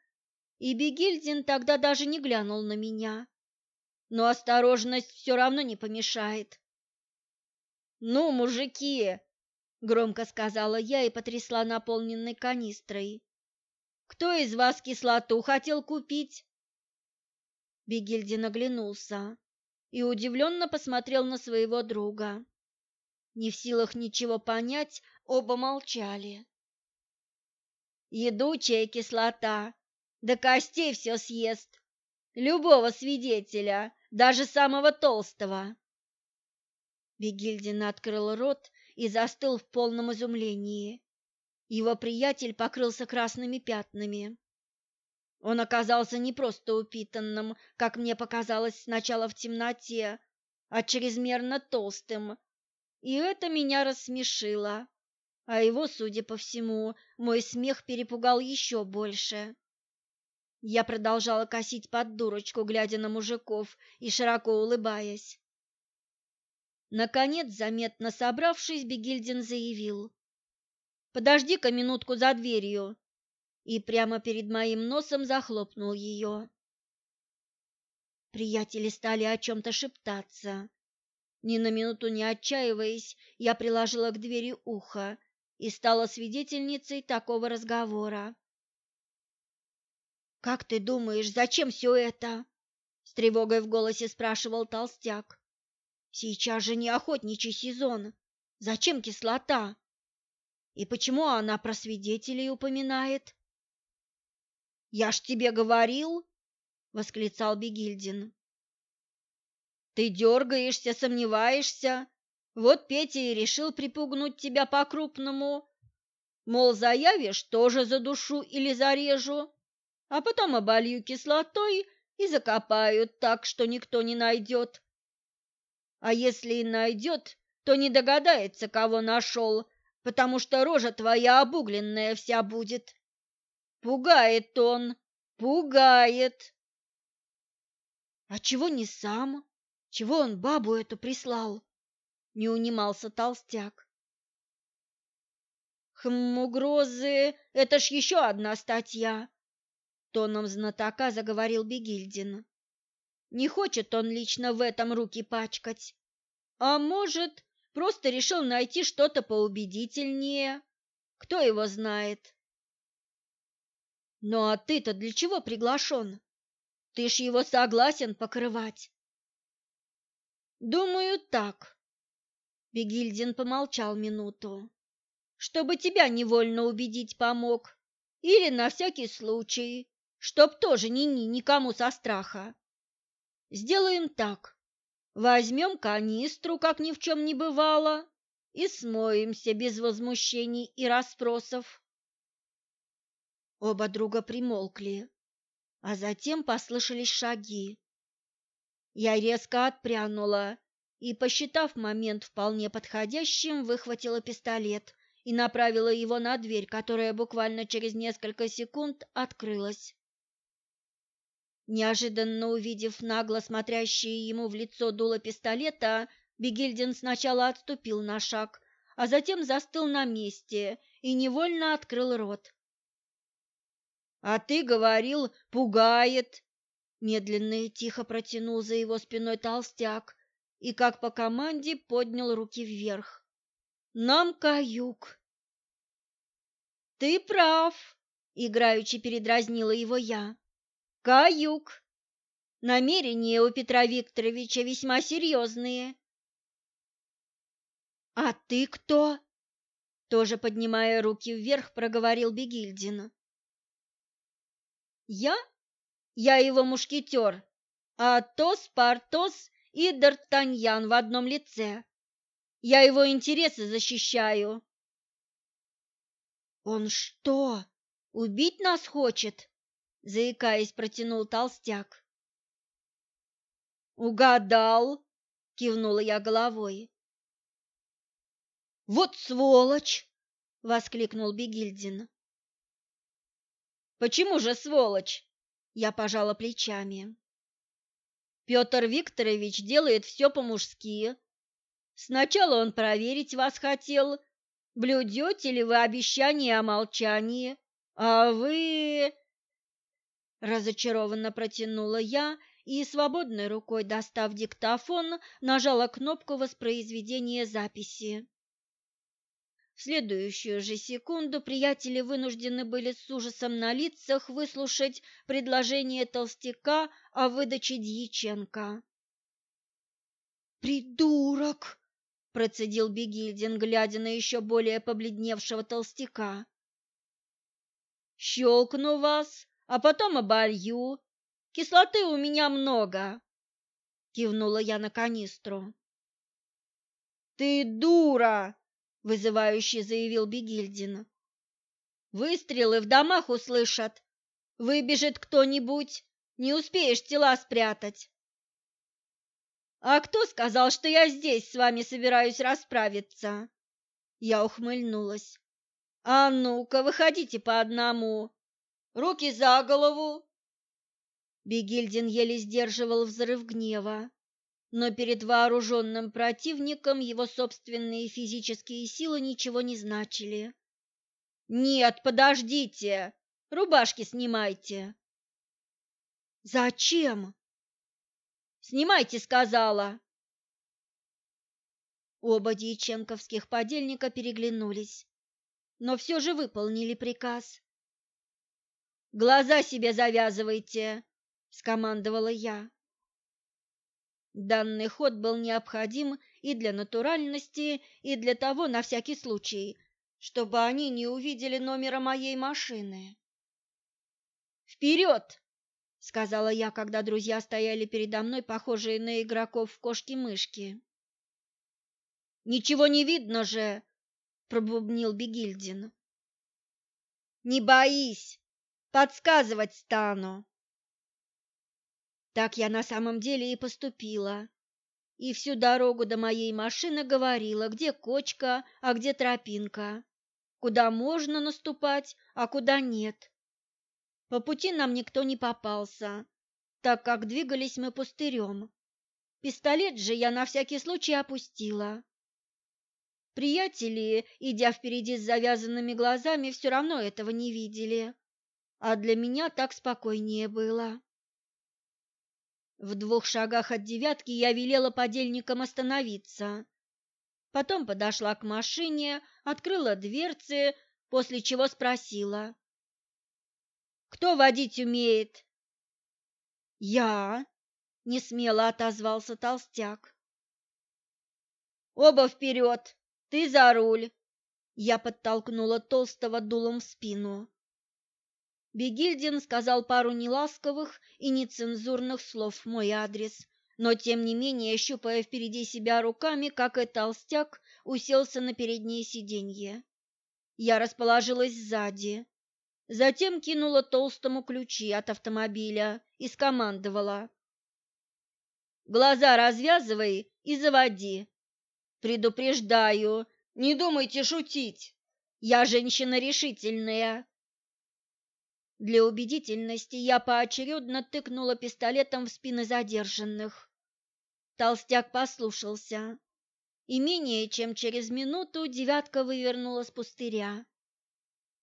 и Бегильдин тогда даже не глянул на меня. Но осторожность все равно не помешает. «Ну, мужики!» — громко сказала я и потрясла наполненной канистрой. «Кто из вас кислоту хотел купить?» Бегильдин оглянулся и удивленно посмотрел на своего друга. Не в силах ничего понять, оба молчали. Едучая кислота, до костей все съест. Любого свидетеля, даже самого толстого. Бегильдин открыл рот и застыл в полном изумлении. Его приятель покрылся красными пятнами. Он оказался не просто упитанным, как мне показалось сначала в темноте, а чрезмерно толстым. И это меня рассмешило. А его, судя по всему, мой смех перепугал еще больше. Я продолжала косить под дурочку, глядя на мужиков и широко улыбаясь. Наконец, заметно собравшись, Бегильдин заявил. «Подожди-ка минутку за дверью, и прямо перед моим носом захлопнул ее. Приятели стали о чем-то шептаться. Ни на минуту не отчаиваясь, я приложила к двери ухо и стала свидетельницей такого разговора. «Как ты думаешь, зачем все это?» — с тревогой в голосе спрашивал толстяк. «Сейчас же не охотничий сезон. Зачем кислота? И почему она про свидетелей упоминает?» Я ж тебе говорил, восклицал Бегильдин. Ты дергаешься, сомневаешься. Вот Петя и решил припугнуть тебя по-крупному. Мол, заявишь, тоже задушу или зарежу, а потом оболью кислотой и закопают так, что никто не найдет. А если и найдет, то не догадается, кого нашел, потому что рожа твоя обугленная вся будет. Пугает он, Пугает. А чего не сам? Чего он бабу эту прислал? Не унимался толстяк. Хм, угрозы — это ж еще одна статья, тоном знатока заговорил Бегильдин. Не хочет он лично в этом руки пачкать. А может, просто решил найти что-то поубедительнее. Кто его знает? Ну а ты-то для чего приглашен? Ты ж его согласен покрывать. Думаю, так. Бегильдин помолчал минуту. Чтобы тебя невольно убедить помог. Или на всякий случай, чтоб тоже ни-ни никому со страха. Сделаем так. Возьмем канистру, как ни в чем не бывало, и смоемся без возмущений и расспросов. Оба друга примолкли, а затем послышались шаги. Я резко отпрянула и, посчитав момент вполне подходящим, выхватила пистолет и направила его на дверь, которая буквально через несколько секунд открылась. Неожиданно увидев нагло смотрящее ему в лицо дуло пистолета, Бегильдин сначала отступил на шаг, а затем застыл на месте и невольно открыл рот. «А ты говорил, пугает!» Медленно и тихо протянул за его спиной толстяк и, как по команде, поднял руки вверх. «Нам каюк!» «Ты прав!» — играючи передразнила его я. «Каюк!» Намерения у Петра Викторовича весьма серьезные. «А ты кто?» Тоже поднимая руки вверх, проговорил Бегильдин. «Я? Я его мушкетер, Атос, Портос и Д'Артаньян в одном лице. Я его интересы защищаю». «Он что, убить нас хочет?» Заикаясь, протянул толстяк. Угадал, кивнула я головой. Вот сволочь, воскликнул Бегильдин. Почему же сволочь? Я пожала плечами. Петр Викторович делает все по-мужски. Сначала он проверить вас хотел, блюдете ли вы обещание о молчании, а вы... Разочарованно протянула я и, свободной рукой достав диктофон, нажала кнопку воспроизведения записи. В следующую же секунду приятели вынуждены были с ужасом на лицах выслушать предложение толстяка о выдаче Дьяченко. «Придурок!» – процедил Бегильдин, глядя на еще более побледневшего толстяка. «Щелкну вас!» А потом оболью. Кислоты у меня много, кивнула я на канистру. Ты дура, вызывающе заявил Бегильдин. Выстрелы в домах услышат. Выбежит кто-нибудь, не успеешь тела спрятать. А кто сказал, что я здесь с вами собираюсь расправиться? Я ухмыльнулась. А ну-ка, выходите по одному. Руки за голову!» Бегильдин еле сдерживал взрыв гнева, но перед вооруженным противником его собственные физические силы ничего не значили. «Нет, подождите! Рубашки снимайте!» «Зачем?» «Снимайте!» — сказала. Оба дьяченковских подельника переглянулись, но все же выполнили приказ. Глаза себе завязывайте, скомандовала я. Данный ход был необходим и для натуральности, и для того, на всякий случай, чтобы они не увидели номера моей машины. «Вперед!» — сказала я, когда друзья стояли передо мной, похожие на игроков в кошки-мышки. «Ничего не видно же!» — пробубнил Бегильдин. «Не боись!» Подсказывать стану. Так я на самом деле и поступила. И всю дорогу до моей машины говорила, где кочка, а где тропинка, куда можно наступать, а куда нет. По пути нам никто не попался, так как двигались мы пустырем. Пистолет же я на всякий случай опустила. Приятели, идя впереди с завязанными глазами, все равно этого не видели, а для меня так спокойнее было. В двух шагах от девятки я велела подельникам остановиться. Потом подошла к машине, открыла дверцы, после чего спросила. «Кто водить умеет?» «Я», — несмело отозвался толстяк. «Оба вперед! Ты за руль!» Я подтолкнула толстого дулом в спину. Бегильдин сказал пару неласковых и нецензурных слов в мой адрес, но тем не менее, щупая впереди себя руками, как и толстяк, уселся на переднее сиденье. Я расположилась сзади. Затем кинула толстому ключи от автомобиля и скомандовала. «Глаза развязывай и заводи. Предупреждаю, не думайте шутить. Я женщина решительная. Для убедительности я поочередно тыкнула пистолетом в спины задержанных. Толстяк послушался, и менее чем через минуту девятка вывернула с пустыря.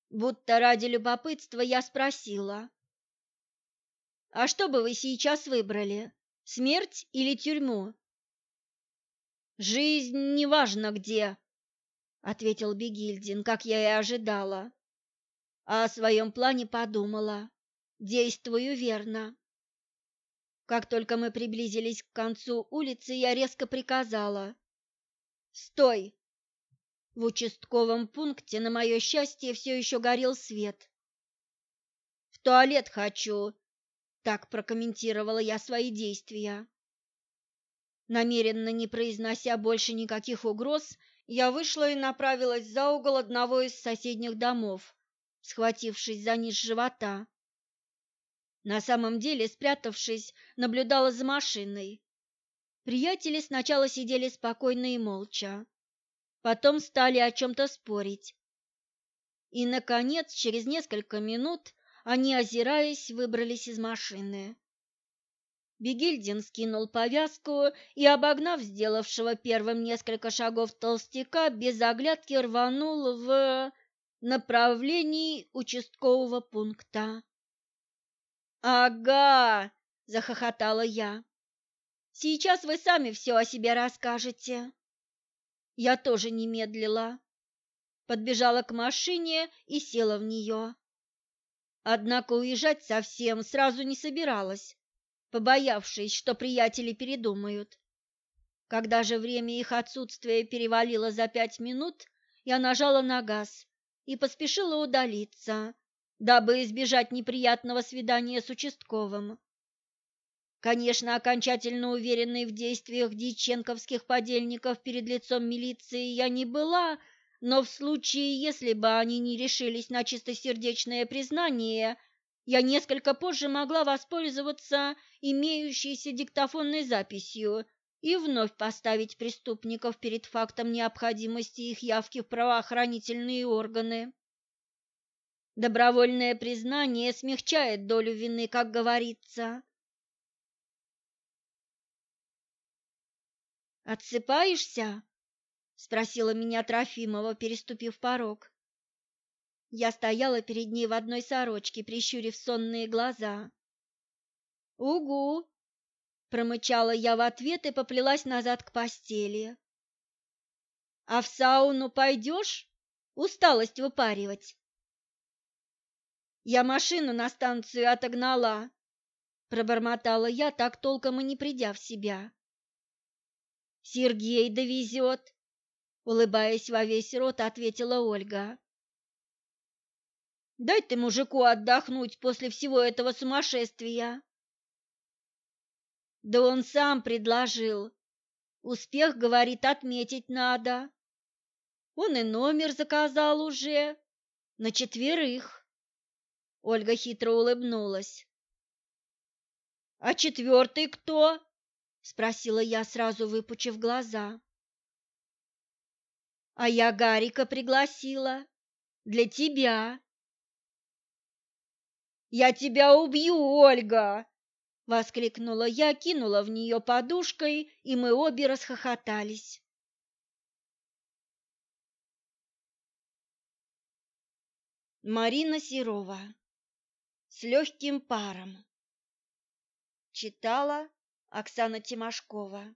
Будто ради любопытства я спросила, «А что бы вы сейчас выбрали, смерть или тюрьму?» «Жизнь неважно где», — ответил Бегильдин, как я и ожидала а о своем плане подумала. Действую верно. Как только мы приблизились к концу улицы, я резко приказала. «Стой!» В участковом пункте, на мое счастье, все еще горел свет. «В туалет хочу!» Так прокомментировала я свои действия. Намеренно не произнося больше никаких угроз, я вышла и направилась за угол одного из соседних домов схватившись за низ живота. На самом деле, спрятавшись, наблюдала за машиной. Приятели сначала сидели спокойно и молча, потом стали о чем-то спорить. И, наконец, через несколько минут они, озираясь, выбрались из машины. Бегильдин скинул повязку и, обогнав сделавшего первым несколько шагов толстяка, без оглядки рванул в направлении участкового пункта. «Ага!» – захохотала я. «Сейчас вы сами все о себе расскажете». Я тоже не медлила. Подбежала к машине и села в нее. Однако уезжать совсем сразу не собиралась, побоявшись, что приятели передумают. Когда же время их отсутствия перевалило за пять минут, я нажала на газ и поспешила удалиться, дабы избежать неприятного свидания с участковым. Конечно, окончательно уверенной в действиях диченковских подельников перед лицом милиции я не была, но в случае, если бы они не решились на чистосердечное признание, я несколько позже могла воспользоваться имеющейся диктофонной записью и вновь поставить преступников перед фактом необходимости их явки в правоохранительные органы. Добровольное признание смягчает долю вины, как говорится. «Отсыпаешься?» — спросила меня Трофимова, переступив порог. Я стояла перед ней в одной сорочке, прищурив сонные глаза. «Угу!» Промычала я в ответ и поплелась назад к постели. «А в сауну пойдешь? Усталость выпаривать?» «Я машину на станцию отогнала», — пробормотала я, так толком и не придя в себя. «Сергей довезет», — улыбаясь во весь рот, ответила Ольга. «Дай ты мужику отдохнуть после всего этого сумасшествия», да он сам предложил. Успех, говорит, отметить надо. Он и номер заказал уже. На четверых. Ольга хитро улыбнулась. «А четвертый кто?» — спросила я, сразу выпучив глаза. «А я Гарика пригласила. Для тебя». Я тебя убью, Ольга!» Воскликнула я, кинула в нее подушкой, и мы обе расхохотались. Марина Серова с легким паром. Читала Оксана Тимошкова.